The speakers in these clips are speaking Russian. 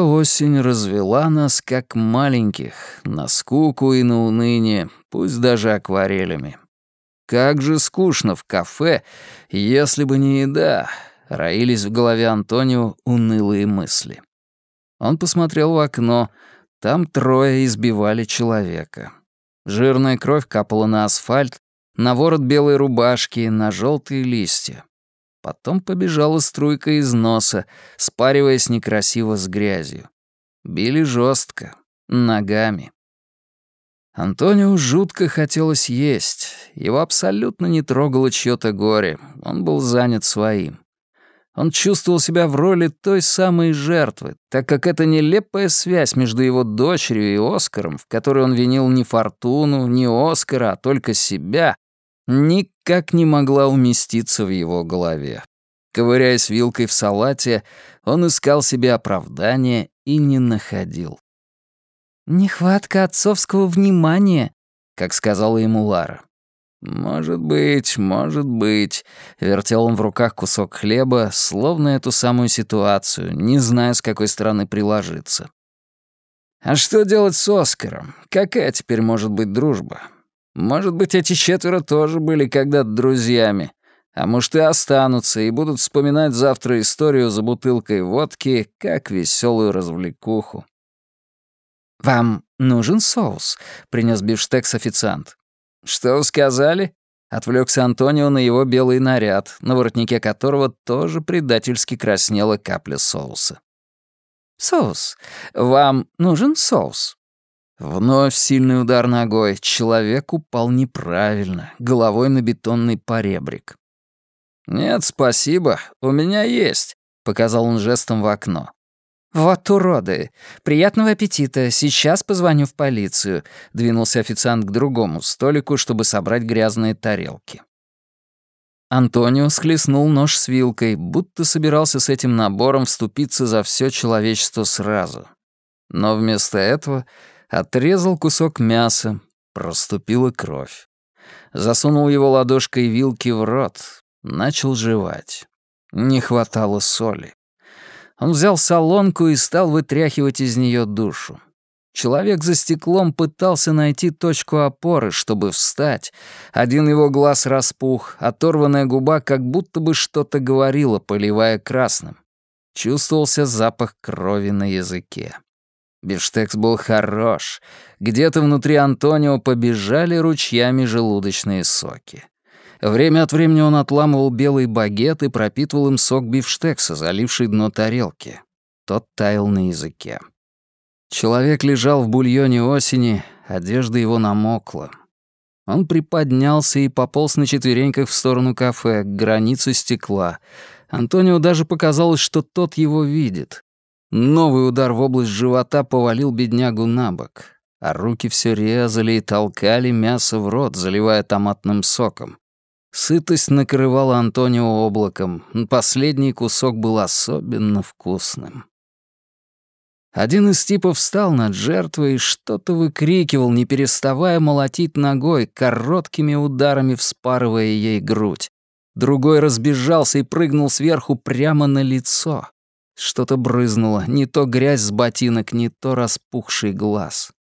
осень развела нас, как маленьких, на скуку и на уныние, пусть даже акварелями. Как же скучно в кафе, если бы не еда, роились в голове Антонио унылые мысли. Он посмотрел в окно, там трое избивали человека. Жирная кровь капала на асфальт, на ворот белой рубашки, на желтые листья. Потом побежала струйка из носа, спариваясь некрасиво с грязью. Били жестко, ногами. Антонио жутко хотелось есть. Его абсолютно не трогало чьё-то горе. Он был занят своим. Он чувствовал себя в роли той самой жертвы, так как эта нелепая связь между его дочерью и Оскаром, в которой он винил не Фортуну, не Оскара, а только себя, никак не могла уместиться в его голове. Ковыряясь вилкой в салате, он искал себе оправдания и не находил. «Нехватка отцовского внимания», — как сказала ему Лара. «Может быть, может быть», — вертел он в руках кусок хлеба, словно эту самую ситуацию, не зная, с какой стороны приложиться. «А что делать с Оскаром? Какая теперь может быть дружба? Может быть, эти четверо тоже были когда-то друзьями, а может, и останутся и будут вспоминать завтра историю за бутылкой водки как веселую развлекуху». «Вам нужен соус?» — принес бифштекс официант. «Что вы сказали?» — отвлекся Антонио на его белый наряд, на воротнике которого тоже предательски краснела капля соуса. «Соус. Вам нужен соус?» Вновь сильный удар ногой. Человек упал неправильно, головой на бетонный поребрик. «Нет, спасибо, у меня есть», — показал он жестом в окно. «Вот уроды! Приятного аппетита! Сейчас позвоню в полицию», — двинулся официант к другому столику, чтобы собрать грязные тарелки. Антонио схлестнул нож с вилкой, будто собирался с этим набором вступиться за все человечество сразу. Но вместо этого отрезал кусок мяса, проступила кровь. Засунул его ладошкой вилки в рот, начал жевать. Не хватало соли. Он взял солонку и стал вытряхивать из нее душу. Человек за стеклом пытался найти точку опоры, чтобы встать. Один его глаз распух, оторванная губа как будто бы что-то говорила, поливая красным. Чувствовался запах крови на языке. Бифштекс был хорош. Где-то внутри Антонио побежали ручьями желудочные соки. Время от времени он отламывал белый багет и пропитывал им сок бифштекса, заливший дно тарелки. Тот таял на языке. Человек лежал в бульоне осени, одежда его намокла. Он приподнялся и пополз на четвереньках в сторону кафе, к границе стекла. Антонио даже показалось, что тот его видит. Новый удар в область живота повалил беднягу на бок, а руки все резали и толкали мясо в рот, заливая томатным соком. Сытость накрывала Антонио облаком. Последний кусок был особенно вкусным. Один из типов встал над жертвой и что-то выкрикивал, не переставая молотить ногой, короткими ударами вспарывая ей грудь. Другой разбежался и прыгнул сверху прямо на лицо. Что-то брызнуло, не то грязь с ботинок, не то распухший глаз.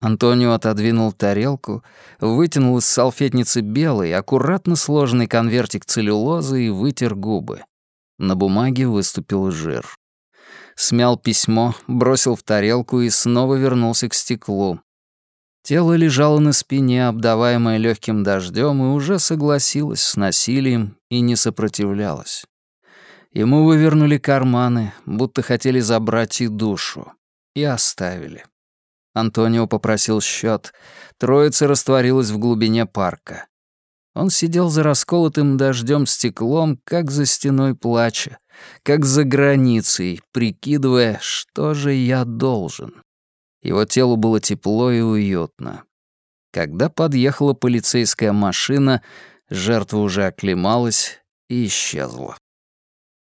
Антонио отодвинул тарелку, вытянул из салфетницы белый, аккуратно сложенный конвертик целлюлозы и вытер губы. На бумаге выступил жир. Смял письмо, бросил в тарелку и снова вернулся к стеклу. Тело лежало на спине, обдаваемое легким дождем, и уже согласилось с насилием и не сопротивлялось. Ему вывернули карманы, будто хотели забрать и душу, и оставили. Антонио попросил счет. Троица растворилась в глубине парка. Он сидел за расколотым дождем стеклом, как за стеной плача, как за границей, прикидывая, что же я должен. Его телу было тепло и уютно. Когда подъехала полицейская машина, жертва уже оклемалась и исчезла.